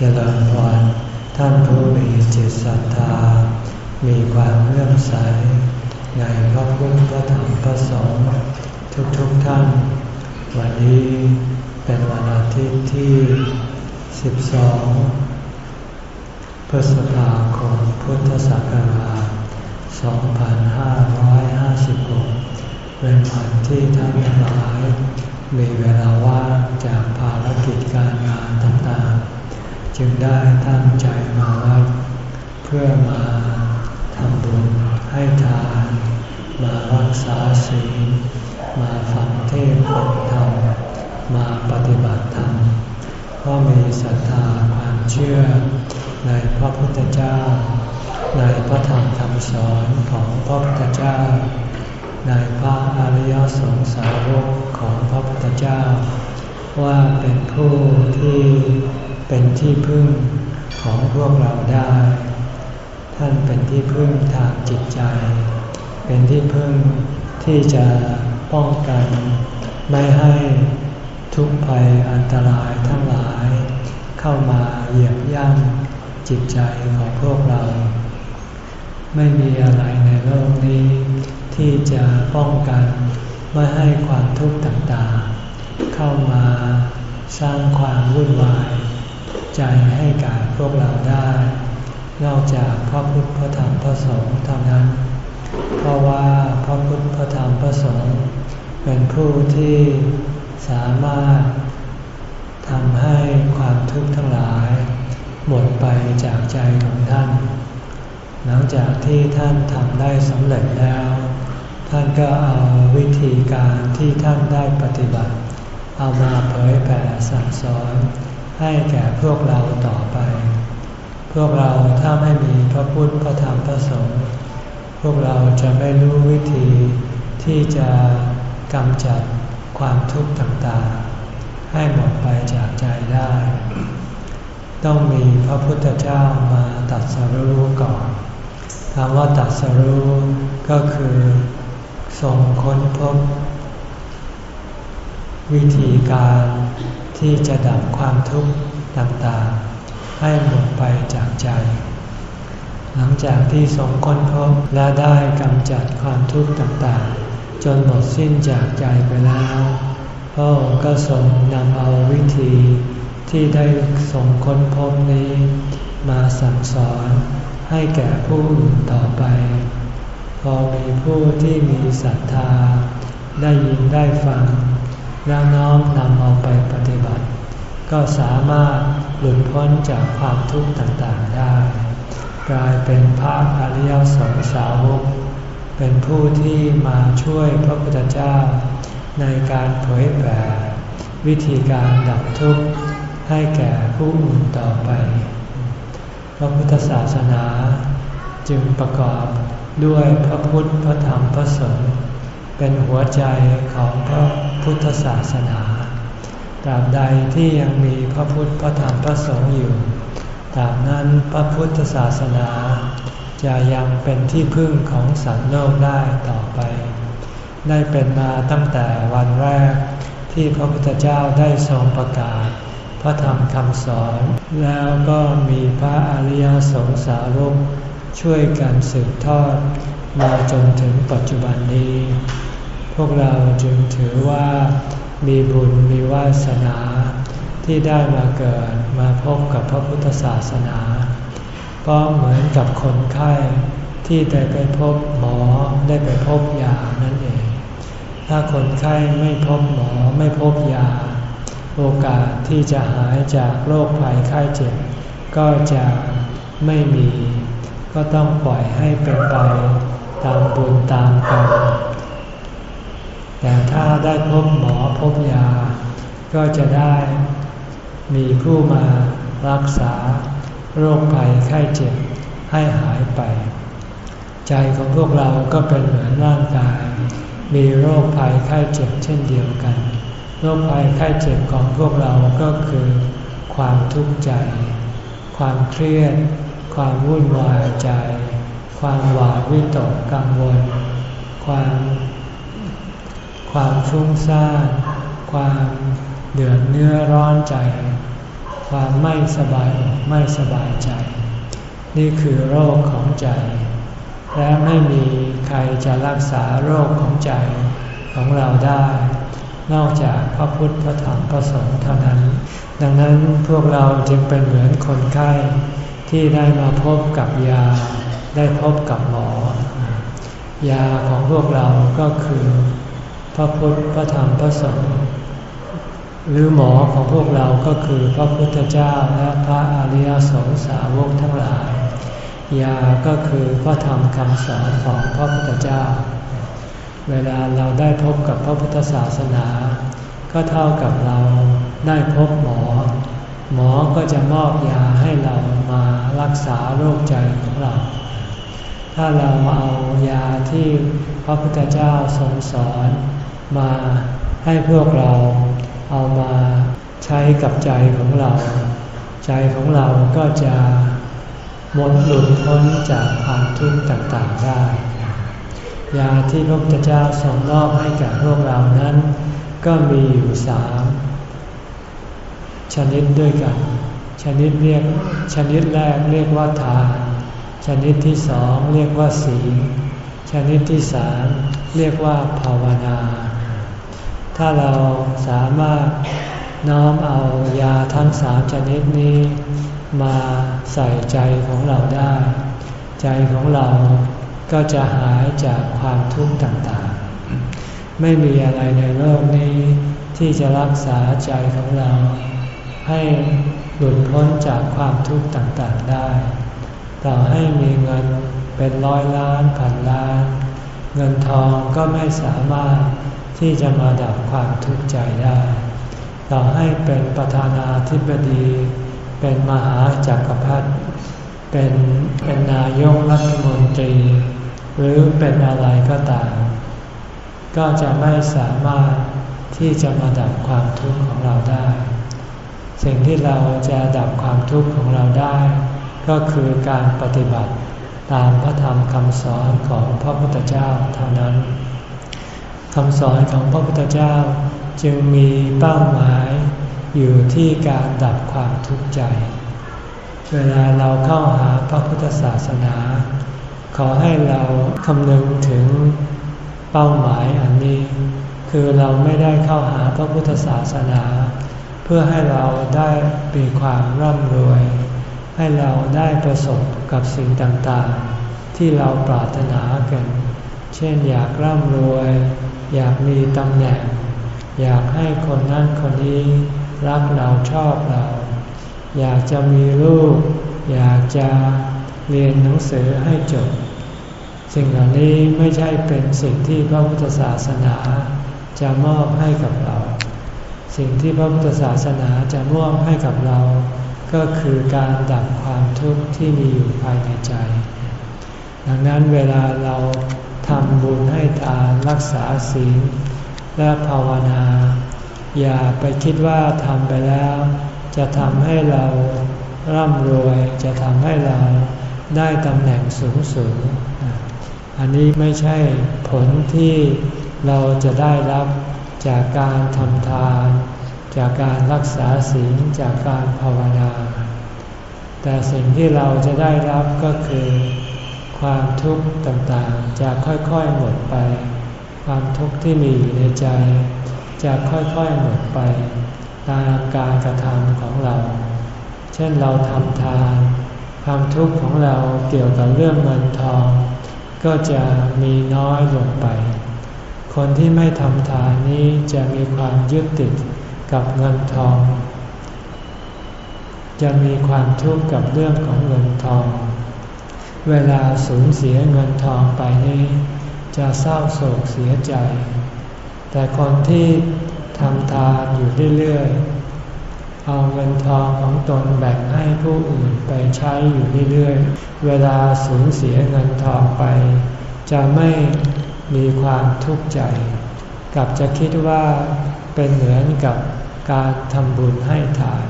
เจริญพรท่านผู้มีจิตศรัทธา มีความเลื่อมใส ในพระพุทธพระธรรมพระสงฆ์ทุกๆทท่าน วันนี้เป็นวันอาทิตย์ที่ 12 พฤษภาคมพุทธศักราช 2556 เป็นวันที่ท่านทั้งหลาย มีเวลาว่างจากภารกิจการงานต่างๆ จึงได้ตั้งใจมาวัดเพื่อมาทำบุญให้ทาน มารักษาศีลมาฟังเทศน์ฟังธรรม มาปฏิบัติธรรมเพราะมีศรัทธาความเชื่อในพระพุทธเจ้า ในพระธรรมคำสอนของพระพุทธเจ้า ในพระอริยสงสาวกของพระพุทธเจ้า ว่าเป็นผู้ที่ เป็นที่พึ่งของพวกเราได้ ท่านเป็นที่พึ่งทางจิตใจ เป็นที่พึ่งที่จะป้องกัน ไม่ให้ทุกภัยอันตรายทั้งหลาย เข้ามาเหยียบย่ำจิตใจของพวกเรา ไม่มีอะไรในโลกนี้ ที่จะป้องกันไม่ให้ความทุกข์ต่างๆ เข้ามาสร้างความวุ่นวาย ใจให้กับพวกเราได้ นอกจากพระพุทธพระธรรมพระสงฆ์เท่านั้น เพราะว่าพระพุทธพระธรรมพระสงฆ์เป็นผู้ที่สามารถทำให้ความทุกข์ทั้งหลาย หมดไปจากใจของท่าน หลังจากที่ท่านทำได้สำเร็จแล้ว ท่านก็เอาวิธีการที่ท่านได้ปฏิบัติ เอามาเผยแผ่สั่งสอน ให้แก่พวกเราต่อไป พวกเราถ้าไม่มีพระพุทธพระธรรมพระสงฆ์พวกเราจะไม่รู้วิธีที่จะกำจัดความทุกข์ต่างๆ ให้หมดไปจากใจได้ ต้องมีพระพุทธเจ้ามาตัดสรู้ก่อนคำว่าตัดสรู้ก็คือทรงค้นพบ วิธีการ ที่จะดับความทุกข์ต่างๆ ให้หมดไปจากใจ หลังจากที่ทรงค้นพบและได้กำจัดความทุกข์ต่างๆ จนหมดสิ้นจากใจไปแล้วพระองค์ก็ทรงนำเอาวิธีที่ได้ทรงค้นพบนี้ มาสั่งสอนให้แก่ผู้อื่นต่อไป พอมีผู้ที่มีศรัทธา ได้ยินได้ฟัง แล้วน้อมนำเอาไปปฏิบัติ ก็สามารถหลุดพ้นจากความทุกข์ต่างๆได้ กลายเป็นพระอริยสงสาวกเป็นผู้ที่มาช่วยพระพุทธเจ้า ในการเผยแผ่วิธีการดับทุกข์ให้แก่ผู้อื่นต่อไป พระพุทธศาสนาจึงประกอบด้วยพระพุทธพระธรรมพระสงฆ์ เป็นหัวใจของพระพุทธศาสนาตราบใดที่ยังมีพระพุทธพระธรรมพระสงฆ์อยู่ตราบนั้นพระพุทธศาสนา จะยังเป็นที่พึ่งของสัตว์โลกได้ต่อไป ได้เป็นมาตั้งแต่วันแรกที่พระพุทธเจ้าได้ทรงประกาศ พระธรรมคำสอน แล้วก็มีพระอริยสงสาวกช่วยกันสืบทอด มาจนถึงปัจจุบันนี้ พวกเราจึงถือว่ามีบุญมีวาสนาที่ได้มาเกิดมาพบกับพระพุทธศาสนาเพราะเหมือนกับคนไข้ที่ได้ไปพบหมอได้ไปพบยานั่นเอง ถ้าคนไข้ไม่พบหมอไม่พบยา โอกาสที่จะหายจากโรคภัยไข้เจ็บ ก็จะไม่มี ก็ต้องปล่อยให้เป็นไป ตามบุญตามกรรมแต่ถ้าได้พบหมอพบยา ก็จะได้มีผู้มารักษาโรคภัยไข้เจ็บให้หายไป ใจของพวกเราก็เป็นเหมือนร่างกาย มีโรคภัยไข้เจ็บเช่นเดียวกัน โรคภัยไข้เจ็บของพวกเราก็คือ ความทุกข์ใจ ความเครียด ความวุ่นวายใจ ความหวาดวิตกกังวล ความ ความฟุ้งซ่าน ความเดือดเนื้อร้อนใจ ความไม่สบายไม่สบายใจ นี่คือโรคของใจ และไม่มีใครจะรักษาโรคของใจของเราได้ นอกจากพระพุทธพระธรรมพระสงฆ์เท่านั้น ดังนั้นพวกเราจึงเป็นเหมือนคนไข้ที่ได้มาพบกับยา ได้พบกับหมอ ยาของพวกเราก็คือ พระพุทธพระธรรมพระสงฆ์หรือหมอของพวกเราก็คือพระพุทธเจ้าและพระอริยสงสาวกทั้งหลาย ยาก็คือพระธรรมคำสอนของพระพุทธเจ้า เวลาเราได้พบกับพระพุทธศาสนา ก็เท่ากับเราได้พบหมอ หมอก็จะมอบยาให้เรามารักษาโรคใจของเรา ถ้าเราเอายาที่พระพุทธเจ้าทรงสอนมาให้พวกเราเอามาใช้กับใจของเรา ใจของเราก็จะหมดหลุดพ้นจากความทุกข์ต่างๆได้ ยาที่พระพุทธเจ้าทรงมอบให้กับพวกเรานั้น ก็มีอยู่สามชนิดด้วยกัน ชนิดเรียกชนิดแรกเรียกว่าทาน ชนิดที่สองเรียกว่าศีล ชนิดที่สามเรียกว่าภาวนา ถ้าเราสามารถน้อมเอายาทั้งสามชนิดนี้มาใส่ใจของเราได้ ใจของเราก็จะหายจากความทุกข์ต่างๆ ไม่มีอะไรในโลกนี้ที่จะรักษาใจของเรา ให้หลุดพ้นจากความทุกข์ต่างๆได้ ต่อให้มีเงินเป็นร้อยล้านพันล้าน เงินทองก็ไม่สามารถที่จะมาดับความทุกข์ใจได้ ต่อให้เป็นประธานาธิบดี เป็นมหาจักรพรรดิเป็นเป็นนายกรัฐมนตรี หรือเป็นอะไรก็ตาม ก็จะไม่สามารถที่จะมาดับความทุกข์ของเราได้ สิ่งที่เราจะดับความทุกข์ของเราได้ ก็คือการปฏิบัติตามพระธรรมคำสอนของพระพุทธเจ้าเท่านั้นคำสอนของพระพุทธเจ้าจึงมีเป้าหมายอยู่ที่การดับความทุกข์ใจ เวลาเราเข้าหาพระพุทธศาสนา ขอให้เราคำนึงถึงเป้าหมายอันนี้ คือเราไม่ได้เข้าหาพระพุทธศาสนา เพื่อให้เราได้มีความร่ำรวย ให้เราได้ประสบกับสิ่งต่างๆ ที่เราปรารถนากัน เช่นอยากร่ำรวย อยากมีตำแหน่ง อยากให้คนนั้นคนนี้รักเราชอบเรา อยากจะมีลูก อยากจะเรียนหนังสือให้จบ สิ่งเหล่านี้ไม่ใช่เป็นสิ่งที่พระพุทธศาสนาจะมอบให้กับเรา สิ่งที่พระพุทธศาสนาจะมอบให้กับเรา ก็คือการดับความทุกข์ที่มีอยู่ภายในใจ ดังนั้นเวลาเราทำบุญให้ทานรักษาศีลและภาวนา อย่าไปคิดว่าทำไปแล้ว จะทำให้เราร่ำรวยจะทำให้เราได้ตำแหน่งสูงสูง อันนี้ไม่ใช่ผลที่เราจะได้รับจากการทำทาน จากการรักษาศีลจากการภาวนา แต่สิ่งที่เราจะได้รับก็คือ ความทุกข์ต่างๆ จะค่อยๆหมดไป ความทุกข์ที่มีอยู่ในใจ จะค่อยๆหมดไป ตามการกระทำของเรา เช่นเราทำทาน ความทุกข์ของเราเกี่ยวกับเรื่องเงินทอง ก็จะมีน้อยลงไป คนที่ไม่ทำทานนี้จะมีความยึดติดกับเงินทอง จะมีความทุกข์กับเรื่องของเงินทอง เวลาสูญเสียเงินทองไปนี้ จะเศร้าโศกเสียใจ แต่คนที่ทำทานอยู่เรื่อยๆ เอาเงินทองของตนแบ่งให้ผู้อื่นไปใช้อยู่เรื่อยๆ เวลาสูญเสียเงินทองไป จะไม่มีความทุกข์ใจ กับจะคิดว่าเป็นเหมือนกับการทำบุญให้ทาน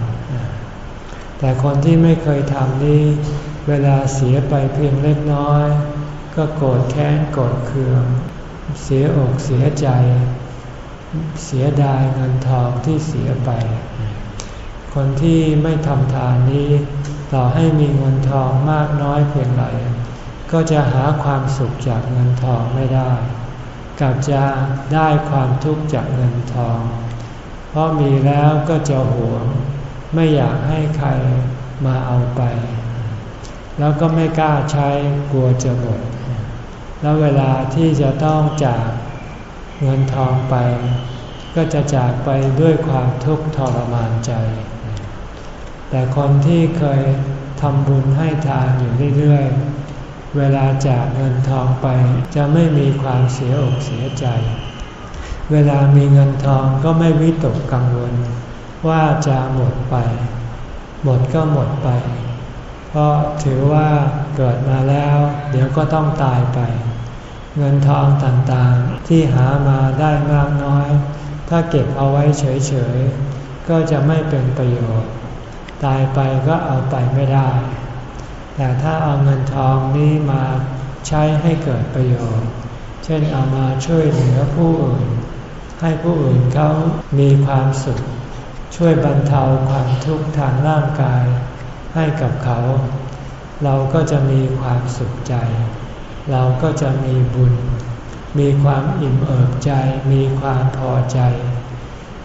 แต่คนที่ไม่เคยทำนี้ เวลาเสียไปเพียงเล็กน้อย ก็โกรธแค้นโกรธเคือง เสียอกเสียใจ เสียดายเงินทองที่เสียไป คนที่ไม่ทำทานนี้ ต่อให้มีเงินทองมากน้อยเพียงไรก็จะหาความสุขจากเงินทองไม่ได้กลับจะได้ความทุกข์จากเงินทอง เพราะมีแล้วก็จะหวง ไม่อยากให้ใครมาเอาไป แล้วก็ไม่กล้าใช้กลัวจะหมด แล้วเวลาที่จะต้องจากเงินทองไป ก็จะจากไปด้วยความทุกข์ทรมานใจ แต่คนที่เคยทำบุญให้ทานอยู่เรื่อยๆ เวลาจากเงินทองไปจะไม่มีความเสียอกเสียใจ เวลามีเงินทองก็ไม่วิตกกังวล ว่าจะหมดไป หมดก็หมดไป เพราะถือว่าเกิดมาแล้ว เดี๋ยวก็ต้องตายไป เงินทองต่างๆที่หามาได้มากน้อย ถ้าเก็บเอาไว้เฉยๆ ก็จะไม่เป็นประโยชน์ ตายไปก็เอาไปไม่ได้ แต่ถ้าเอาเงินทองนี้มาใช้ให้เกิดประโยชน์ เช่นเอามาช่วยเหลือผู้อื่นให้ผู้อื่นเขามีความสุข ช่วยบรรเทาความทุกข์ทางร่างกายให้กับเขา เราก็จะมีความสุขใจ เราก็จะมีบุญ มีความอิ่มเอิบใจ มีความพอใจ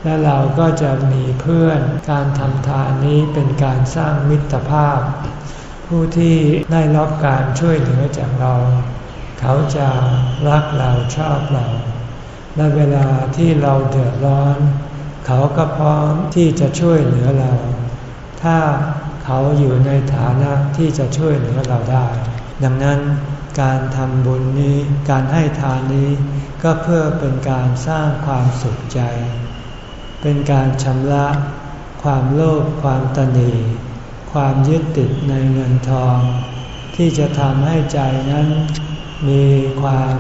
และเราก็จะมีเพื่อนการทำทานนี้เป็นการสร้างมิตรภาพ ผู้ที่ได้รับการช่วยเหลือจากเรา เขาจะรักเราชอบเราและเวลาที่เราเดือดร้อน เขาก็พร้อมที่จะช่วยเหลือเรา ถ้าเขาอยู่ในฐานะที่จะช่วยเหลือเราได้ ดังนั้นการทำบุญนี้การให้ทานนี้ ก็เพื่อเป็นการสร้างความสุขใจ เป็นการชำระความโลภความตนีความยึดติดในเงินทอง ที่จะทำให้ใจนั้น มีความ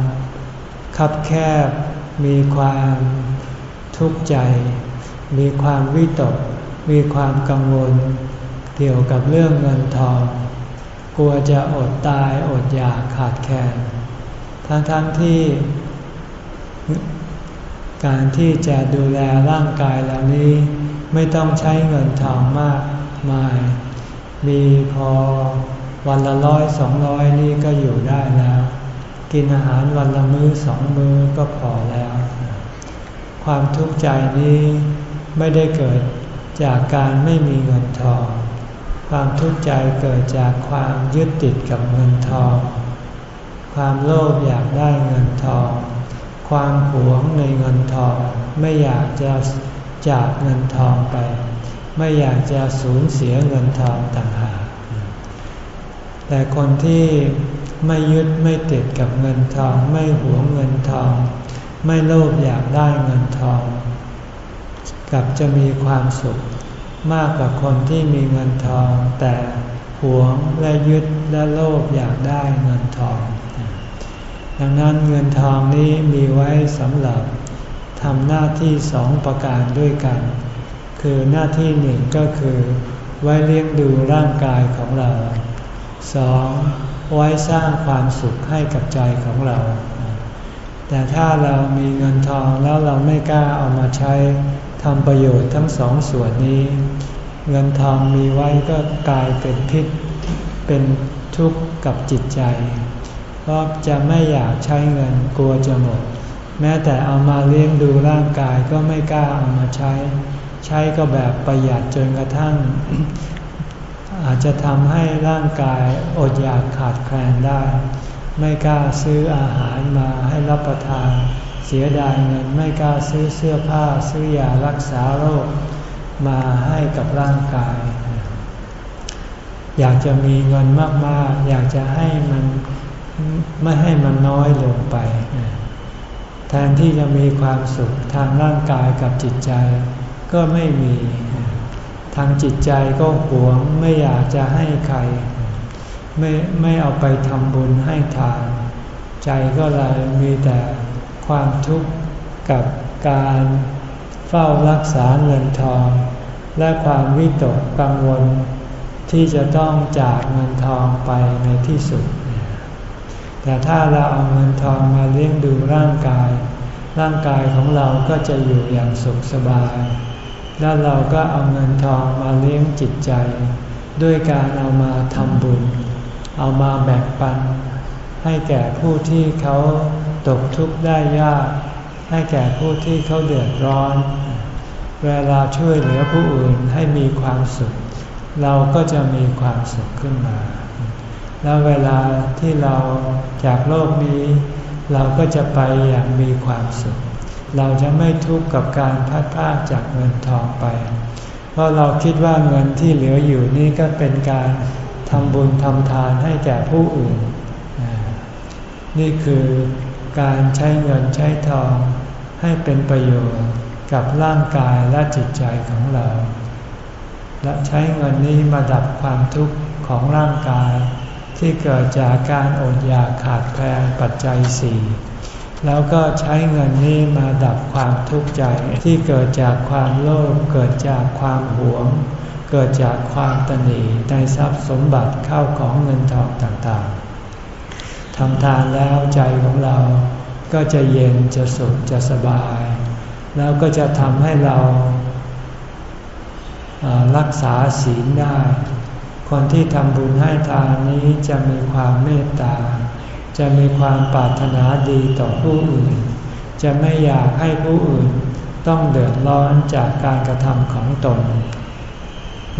คับแคบ มีความทุกข์ใจ มีความวิตก มีความกังวล เกี่ยวกับเรื่องเงินทอง กลัวจะอดตายอดอยากขาดแคลนทั้งๆทที่การที่จะดูแลร่างกายเหล่านี้ไม่ต้องใช้เงินทองมากมาย มีพอวันละร้อยสองร้อยนี่ก็อยู่ได้แล้ว กินอาหารวันละมื้อสองมื้อก็พอแล้ว ความทุกข์ใจนี้ ไม่ได้เกิดจากการไม่มีเงินทอง ความทุกข์ใจเกิดจากความยึดติดกับเงินทอง ความโลภอยากได้เงินทอง ความหวงในเงินทอง ไม่อยากจะจากเงินทองไป ไม่อยากจะสูญเสียเงินทองต่างหากแต่คนที่ไม่ยึดไม่ติดกับเงินทอง ไม่หวงเงินทอง ไม่โลภอยากได้เงินทอง กับจะมีความสุข มากกว่าคนที่มีเงินทอง แต่หวงและยึดและโลภอยากได้เงินทอง ดังนั้นเงินทองนี้มีไว้สำหรับทำหน้าที่สองประการด้วยกัน คือหน้าที่หนึ่งก็คือ ไว้เลี้ยงดูร่างกายของเราสองไว้สร้างความสุขให้กับใจของเรา แต่ถ้าเรามีเงินทองแล้วเราไม่กล้าเอามาใช้ ทำประโยชน์ทั้งสองส่วนนี้ เงินทองมีไว้ก็กลายเป็นพิษ เป็นทุกข์กับจิตใจ เพราะจะไม่อยากใช้เงินกลัวจะหมด แม้แต่เอามาเลี้ยงดูร่างกายก็ไม่กล้าเอามาใช้ ใช้ก็แบบประหยัดจนกระทั่ง อาจจะทำให้ร่างกายอดอยากขาดแคลนได้ ไม่กล้าซื้ออาหารมาให้รับประทาน สียดายเงินไม่กล้าซื้อเสื้อผ้าซื้อยารักษาโรค มาให้กับร่างกาย อยากจะมีเงินมากๆ อยากจะให้มันไม่ให้มันน้อยลงไป แทนที่จะมีความสุขทางร่างกายกับจิตใจ ก็ไม่มี ทางจิตใจก็หวงไม่อยากจะให้ใคร ไม่ไม่เอาไปทำบุญให้ทาน ใจก็เลยมีแต่ ความทุกข์กับการเฝ้ารักษาเงินทอง และความวิตกกังวล ที่จะต้องจากเงินทองไปในที่สุด แต่ถ้าเราเอาเงินทองมาเลี้ยงดูร่างกาย ร่างกายของเราก็จะอยู่อย่างสุขสบาย แล้วเราก็เอาเงินทองมาเลี้ยงจิตใจ ด้วยการเอามาทำบุญ เอามาแบ่งปัน ให้แก่ผู้ที่เขา ตกทุกข์ได้ยาก ให้แก่ผู้ที่เขาเดือดร้อน เวลาช่วยเหลือผู้อื่นให้มีความสุข เราก็จะมีความสุขขึ้นมา แล้วเวลาที่เราจากโลกนี้ เราก็จะไปอย่างมีความสุข เราจะไม่ทุกข์กับการพัดพลาดจากเงินทองไป เพราะเราคิดว่าเงินที่เหลืออยู่นี่ก็เป็นการทำบุญทำทานให้แก่ผู้อื่น นี่คือ การใช้เงินใช้ทอง ให้เป็นประโยชน์กับร่างกายและจิตใจของเรา และใช้เงินนี้มาดับความทุกข์ของร่างกาย ที่เกิดจากการอดอยากขาดแคลนปัจจัยสี่แล้วก็ใช้เงินนี้มาดับความทุกข์ใจที่เกิดจากความโลภเกิดจากความหวง เกิดจากความตนีในทรัพย์สมบัติเข้าของเงินทองต่างๆ ทำทานแล้วใจของเราก็จะเย็นจะสุขจะสบาย แล้วก็จะทำให้เรารักษาศีลได้ คนที่ทำบุญให้ทานนี้จะมีความเมตตา จะมีความปรารถนาดีต่อผู้อื่น จะไม่อยากให้ผู้อื่นต้องเดือดร้อนจากการกระทำของตน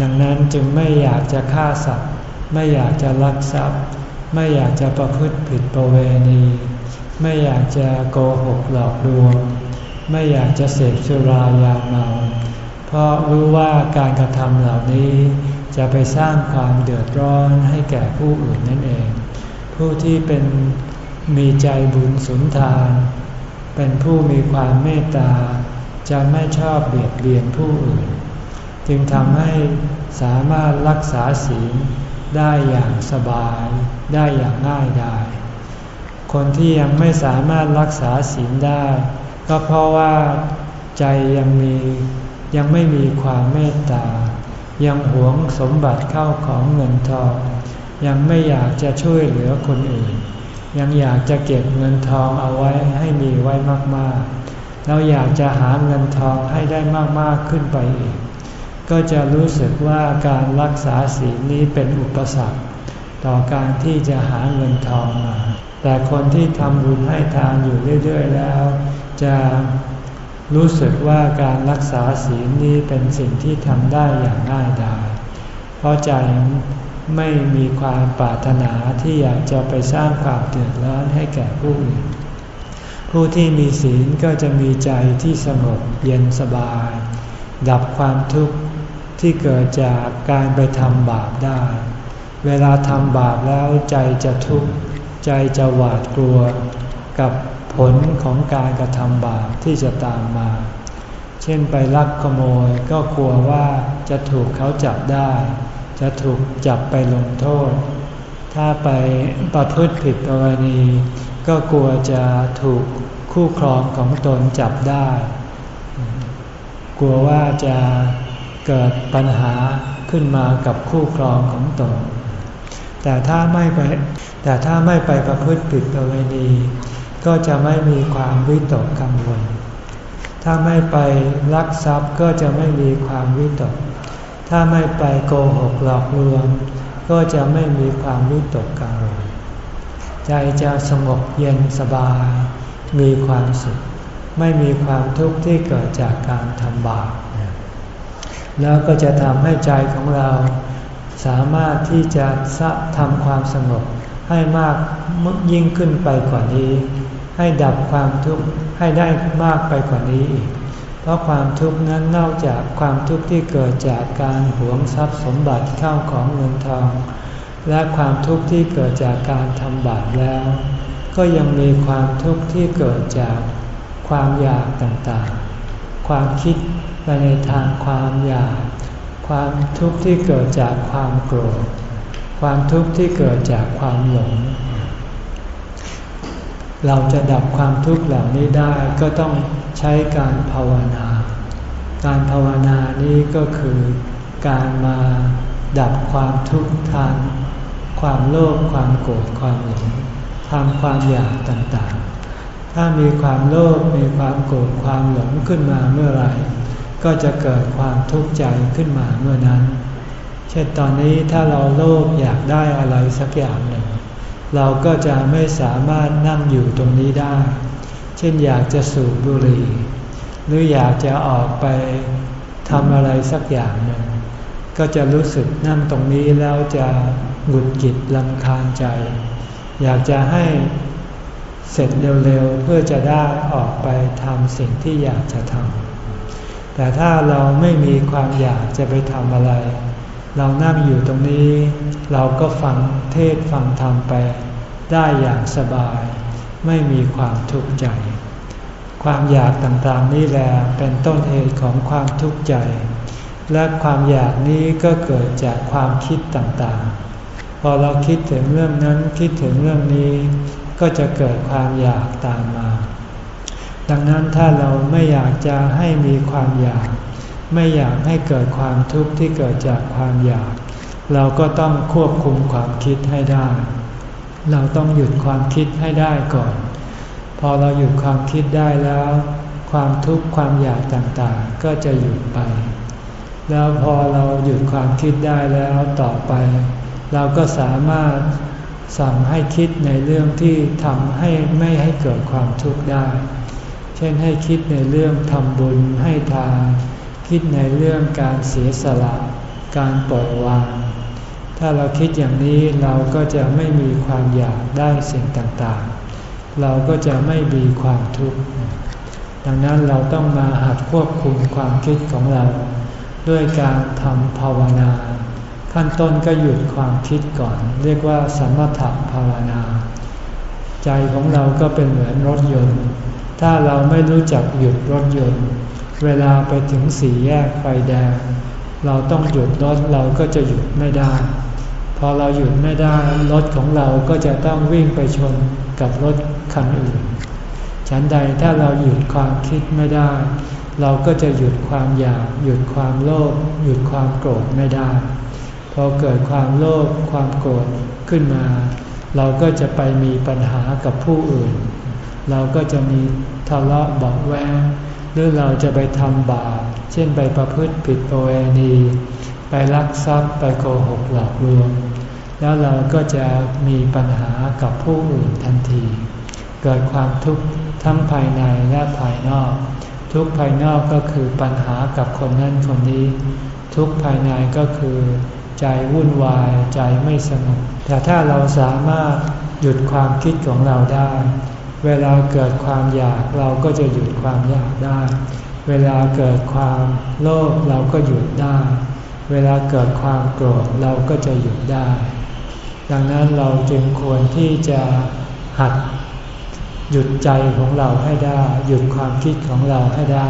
ดังนั้นจึงไม่อยากจะฆ่าสัตว์ ไม่อยากจะลักทรัพย์ ไม่อยากจะประพฤติผิดประเวณี ไม่อยากจะโกหกหลอกลวง ไม่อยากจะเสพสุรายาเมา เพราะรู้ว่าการกระทำเหล่านี้จะไปสร้างความเดือดร้อนให้แก่ผู้อื่นนั่นเอง ผู้ที่เป็นมีใจบุญสุนทาน เป็นผู้มีความเมตตา จะไม่ชอบเบียดเบียนผู้อื่น จึงทำให้สามารถรักษาศีล ได้อย่างสบาย ได้อย่างง่ายดายคนที่ยังไม่สามารถรักษาศีลได้ ก็เพราะว่าใจยังมียังไม่มีความเมตตา ยังหวงสมบัติเข้าของเงินทอง ยังไม่อยากจะช่วยเหลือคนอื่น ยังอยากจะเก็บเงินทองเอาไว้ให้มีไว้มากๆ แล้วอยากจะหาเงินทองให้ได้มากๆขึ้นไปอีก ก็จะรู้สึกว่าการรักษาศีลนี้เป็นอุปสรรค ต่อการที่จะหาเงินทองมา แต่คนที่ทำบุญให้ทานอยู่เรื่อยๆแล้ว จะรู้สึกว่าการรักษาศีลนี้เป็นสิ่งที่ทำได้อย่างง่ายดายเพราะใจไม่มีความปรารถนาที่อยากจะไปสร้างความเดือดร้อนให้แก่ผู้อื่นผู้ที่มีศีลก็จะมีใจที่สงบเย็นสบาย ดับความทุกข์ ที่เกิดจากการไปทำบาปได้ เวลาทำบาปแล้วใจจะทุกข์ใจจะหวาดกลัวกับผลของการกระทำบาปที่จะตามมา เช่นไปลักขโมยก็กลัวว่าจะถูกเขาจับได้ จะถูกจับไปลงโทษ ถ้าไปประพฤติผิดประเวณี ก็กลัวจะถูกคู่ครองของตนจับได้ กลัวว่าจะ เกิดปัญหาขึ้นมากับคู่ครองของตน แต่ถ้าไม่ไปแต่ถ้าไม่ไปประพฤติผิดประเวณี ก็จะไม่มีความวิตกกังวล ถ้าไม่ไปลักทรัพย์ก็จะไม่มีความวิตก ถ้าไม่ไปโกหกหลอกลวง ก็จะไม่มีความวิตกกังวล ใจจะสงบเย็นสบาย มีความสุข ไม่มีความทุกข์ที่เกิดจากการทำบาป แล้วก็จะทำให้ใจของเรา สามารถที่จะทำความสงบให้มากยิ่งขึ้นไปกว่านี้ ให้ดับความทุกข์ให้ได้มากไปกว่านี้อีก เพราะความทุกข์นั้นนอกจากความทุกข์ที่เกิดจากการหวงทรัพย์สมบัติเข้าของเงินทอง และความทุกข์ที่เกิดจากการทำบาปแล้ว ก็ยังมีความทุกข์ที่เกิดจากความอยากต่างๆ ความคิดไปในทางความอยาก ความทุกข์ที่เกิดจากความโกรธ ความทุกข์ที่เกิดจากความหลง เราจะดับความทุกข์เหล่านี้ได้ก็ต้องใช้การภาวนา การภาวนานี้ก็คือการมาดับความทุกข์ทางความโลภความโกรธความหลงทางความอยากต่างๆ ถ้ามีความโลภมีความโกรธความหลงขึ้นมาเมื่อไหร่ ก็จะเกิดความทุกข์ใจขึ้นมาเมื่อนั้น เช่นตอนนี้ถ้าเราโลภอยากได้อะไรสักอย่างหนึ่ง เราก็จะไม่สามารถนั่งอยู่ตรงนี้ได้ เช่นอยากจะสูบบุหรี่ หรืออยากจะออกไปทำอะไรสักอย่างหนึ่ง ก็จะรู้สึกนั่งตรงนี้แล้วจะหงุดหงิดลำคาญใจ อยากจะให้ เสร็จเร็วๆ เพื่อจะได้ออกไปทำสิ่งที่อยากจะทำแต่ถ้าเราไม่มีความอยากจะไปทำอะไร เรานั่งอยู่ตรงนี้ เราก็ฟังเทศฟังธรรมไป ได้อย่างสบาย ไม่มีความทุกข์ใจ ความอยากต่างๆนี่แหละเป็นต้นเหตุของความทุกข์ใจ และความอยากนี้ก็เกิดจากความคิดต่างๆ พอเราคิดถึงเรื่องนั้นคิดถึงเรื่องนี้ ก็จะเกิดความอยากตามมา ดังนั้นถ้าเราไม่อยากจะให้มีความอยาก ไม่อยากให้เกิดความทุกข์ที่เกิดจากความอยาก เราก็ต้องควบคุมความคิดให้ได้ เราต้องหยุดความคิดให้ได้ก่อน พอเราหยุดความคิดได้แล้ว ความทุกข์ความอยากต่างๆ ก็จะหยุดไป แล้วพอเราหยุดความคิดได้แล้วต่อไป เราก็สามารถ สั่งให้คิดในเรื่องที่ทำให้ไม่ให้เกิดความทุกข์ได้ เช่นให้คิดในเรื่องทำบุญให้ทาน คิดในเรื่องการเสียสละ การปล่อยวาง ถ้าเราคิดอย่างนี้เราก็จะไม่มีความอยากได้สิ่งต่างๆ เราก็จะไม่มีความทุกข์ ดังนั้นเราต้องมาหัดควบคุมความคิดของเรา ด้วยการทำภาวนา ขั้นต้นก็หยุดความคิดก่อน เรียกว่าสมถภาวนา ใจของเราก็เป็นเหมือนรถยนต์ ถ้าเราไม่รู้จักหยุดรถยนต์ เวลาไปถึงสี่แยกไฟแดง เราต้องหยุดรถเราก็จะหยุดไม่ได้ พอเราหยุดไม่ได้รถของเราก็จะต้องวิ่งไปชนกับรถคันอื่น ฉันใดถ้าเราหยุดความคิดไม่ได้ เราก็จะหยุดความอยาก หยุดความโลภหยุดความโกรธไม่ได้ พอเกิดความโลภความโกรธขึ้นมา เราก็จะไปมีปัญหากับผู้อื่น เราก็จะมีทะเลาะเบาแวงหรือเราจะไปทำบาปเช่นไปประพฤติผิดประเวณี ไปลักทรัพย์ไปโกหกหลอกลวง แล้วเราก็จะมีปัญหากับผู้อื่นทันที เกิดความทุกข์ทั้งภายในและภายนอก ทุกภายนอกก็คือปัญหากับคนนั้นคนนี้ ทุกภายในก็คือ ใจวุ่นวายใจไม่สงบแต่ถ้าเราสามารถหยุดความคิดของเราได้ เวลาเกิดความอยากเราก็จะหยุดความอยากได้ เวลาเกิดความโลภเราก็หยุดได้ เวลาเกิดความโกรธเราก็จะหยุดได้ ดังนั้นเราจึงควรที่จะหัดหยุดใจของเราให้ได้ หยุดความคิดของเราให้ได้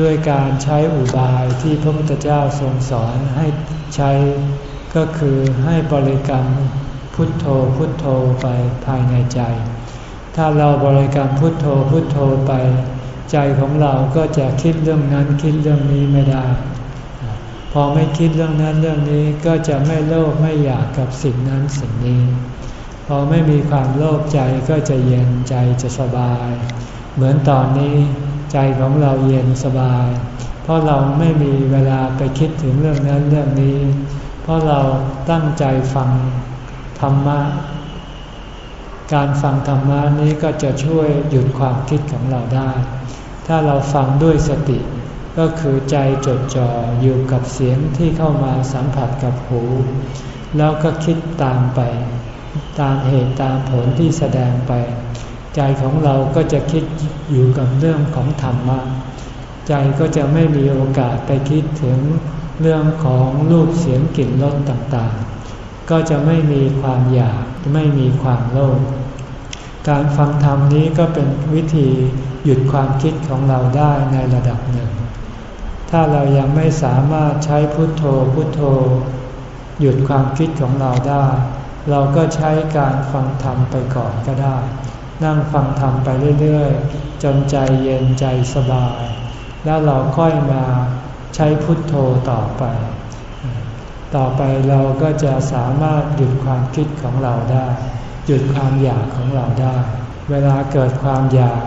ด้วยการใช้อุบายที่พระพุทธเจ้าทรงสอนให้ใช้ ก็คือให้บริกรรมพุทโธพุทโธไปภายในใจ ถ้าเราบริกรรมพุทโธพุทโธไป ใจของเราก็จะคิดเรื่องนั้นคิดเรื่องนี้ไม่ได้ พอไม่คิดเรื่องนั้นเรื่องนี้ก็จะไม่โลภไม่อยากกับสิ่งนั้นสิ่งนี้ พอไม่มีความโลภใจก็จะเย็นใจจะสบาย เหมือนตอนนี้ ใจของเราเย็นสบาย เพราะเราไม่มีเวลาไปคิดถึงเรื่องนั้นเรื่องนี้ เพราะเราตั้งใจฟังธรรมะ การฟังธรรมะนี้ก็จะช่วยหยุดความคิดของเราได้ ถ้าเราฟังด้วยสติ ก็คือใจจดจ่ออยู่กับเสียงที่เข้ามาสัมผัสกับหู แล้วก็คิดตามไป ตามเหตุตามผลที่แสดงไป ใจของเราก็จะคิดอยู่กับเรื่องของธรรมะ ใจก็จะไม่มีโอกาสไปคิดถึงเรื่องของรูปเสียงกลิ่นรสต่างๆ ก็จะไม่มีความอยากไม่มีความโลภ การฟังธรรมนี้ก็เป็นวิธีหยุดความคิดของเราได้ในระดับหนึ่ง ถ้าเรายังไม่สามารถใช้พุทโธพุทโธ หยุดความคิดของเราได้ เราก็ใช้การฟังธรรมไปก่อนก็ได้ นั่งฟังธรรมไปเรื่อยๆ จนใจเย็นใจสบาย แล้วเราค่อยมาใช้พุทโธต่อไป ต่อไปเราก็จะสามารถหยุดความคิดของเราได้ หยุดความอยากของเราได้ เวลาเกิดความอยาก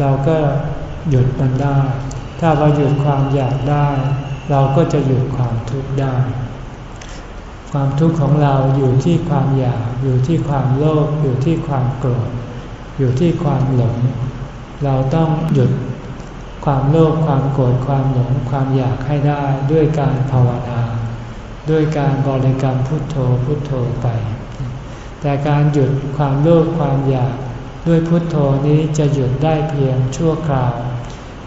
เราก็หยุดมันได้ ถ้าเราหยุดความอยากได้ เราก็จะหยุดความทุกข์ได้ ความทุกข์ของเราอยู่ที่ความอยาก อยู่ที่ความโลภ อยู่ที่ความโกรธ อยู่ที่ความหลง เราต้องหยุดความโลภความโกรธความหลงความอยากให้ได้ด้วยการภาวนา ด้วยการบริกรรมพุทโธพุทโธไป แต่การหยุดความโลภความอยากด้วยพุทโธนี้จะหยุดได้เพียงชั่วคราว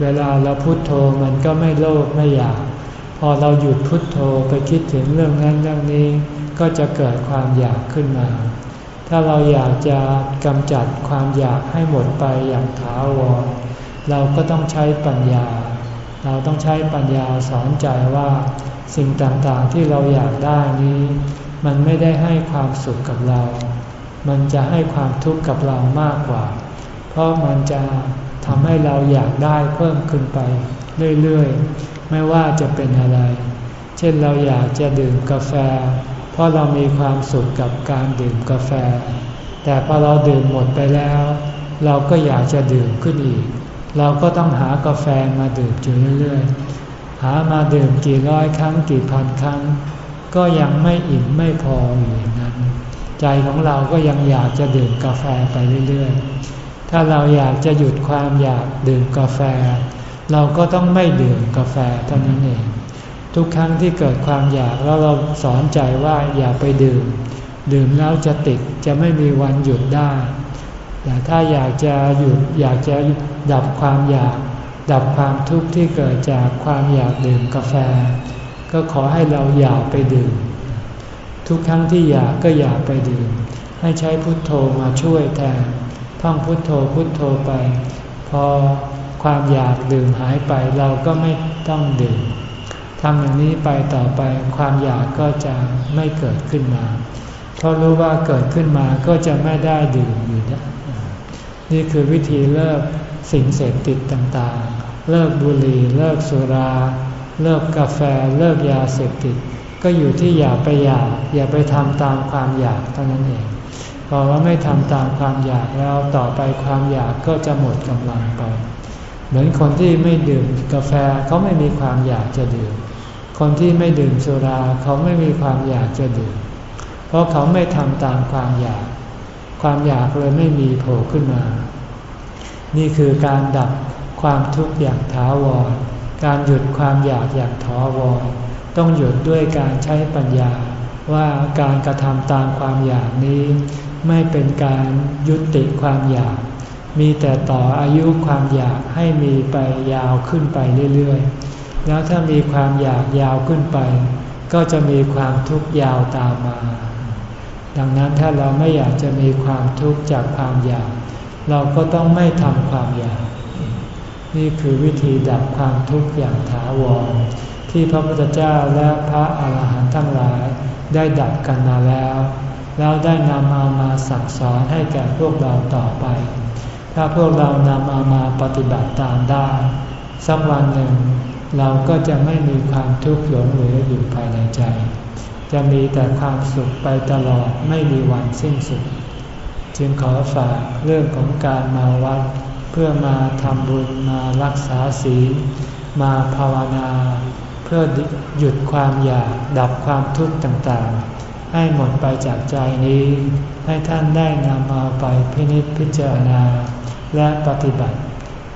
เวลาเราพุทโธมันก็ไม่โลภไม่อยาก พอเราหยุดพุทโธไปคิดถึงเรื่องนั้นเรื่องนี้ ก็จะเกิดความอยากขึ้นมา ถ้าเราอยากจะกำจัดความอยากให้หมดไปอย่างถาวร เราก็ต้องใช้ปัญญา เราต้องใช้ปัญญาสอนใจว่า สิ่งต่างๆที่เราอยากได้นี้ มันไม่ได้ให้ความสุขกับเรา มันจะให้ความทุกข์กับเรามากกว่า เพราะมันจะทำให้เราอยากได้เพิ่มขึ้นไปเรื่อยๆ ไม่ว่าจะเป็นอะไร เช่นเราอยากจะดื่มกาแฟ เพราะเรามีความสุขกับการดื่มกาแฟ แต่พอเราดื่มหมดไปแล้ว เราก็อยากจะดื่มขึ้นอีก เราก็ต้องหากาแฟมาดื่มอยู่เรื่อยๆ หามาดื่มกี่ร้อยครั้งกี่พันครั้ง ก็ยังไม่อิ่มไม่พออยู่อย่างนั้น ใจของเราก็ยังอยากจะดื่มกาแฟไปเรื่อยๆ ถ้าเราอยากจะหยุดความอยากดื่มกาแฟ เราก็ต้องไม่ดื่มกาแฟเท่านั้นเอง ทุกครั้งที่เกิดความอยากแล้วเราสอนใจว่าอย่าไปดื่ม ดื่มแล้วจะติดจะไม่มีวันหยุดได้แต่ถ้าอยากจะหยุดอยากจะดับความอยาก ดับความทุกข์ที่เกิดจากความอยากดื่มกาแฟ ก็ขอให้เราอย่าไปดื่ม ทุกครั้งที่อยากก็อย่าไปดื่ม ให้ใช้พุทโธมาช่วยแทนท่องพุทโธพุทโธไป พอความอยากดื่มหายไปเราก็ไม่ต้องดื่ม ทำอย่างนี้ไปต่อไปความอยากก็จะไม่เกิดขึ้นมา เพราะรู้ว่าเกิดขึ้นมาก็จะไม่ได้ดื่มอยู่นะนี่คือวิธีเลิกสิ่งเสพติดต่างๆ เลิกบุหรี่เลิกสุรา เลิกกาแฟเลิกยาเสพติด ก็อยู่ที่อย่าไปอยาก อย่าไปทำตามความอยากเท่านั้นเองพอเราไม่ทำตามความอยากแล้วต่อไปความอยากก็จะหมดกำลังไป เหมือนคนที่ไม่ดื่มกาแฟเขาไม่มีความอยากจะดื่ม คนที่ไม่ดื่มสุราเขาไม่มีความอยากจะดื่ม เพราะเขาไม่ทำตามความอยาก ความอยากเลยไม่มีโผล่ขึ้นมา นี่คือการดับความทุกข์อย่างถาวร การหยุดความอยากอย่างถาวร ต้องหยุดด้วยการใช้ปัญญาว่าการกระทำตามความอยากนี้ ไม่เป็นการยุติความอยาก มีแต่ต่ออายุความอยากให้มีไปยาวขึ้นไปเรื่อยๆ แล้วถ้ามีความอยากยาวขึ้นไป ก็จะมีความทุกข์ยาวตามมา ดังนั้นถ้าเราไม่อยากจะมีความทุกข์จากความอยาก เราก็ต้องไม่ทำความอยาก นี่คือวิธีดับความทุกข์อย่างถาวรที่พระพุทธเจ้าและพระอาหารหันต์ทั้งหลายได้ดับกันมาแล้ว แล้วได้นำเอามาสั่งสอนให้แก่พวกเราต่อไป ถ้าพวกเรานำเอามาปฏิบัติตามได้ สักวันหนึ่ง เราก็จะไม่มีความทุกข์หลงเหลืออยู่ภายในใจ จะมีแต่ความสุขไปตลอดไม่มีวันสิ้นสุด จึงขอฝากเรื่องของการมาวัด เพื่อมาทำบุญมารักษาศีล มาภาวนา เพื่อหยุดความอยากดับความทุกข์ต่างๆ ให้หมดไปจากใจนี้ ให้ท่านได้นำเอาไปพินิจพิจารณา และปฏิบัติ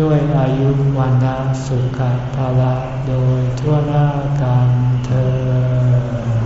ด้วยอายุวันนาสุขภาละโดยทั่วหน้ากันเธอ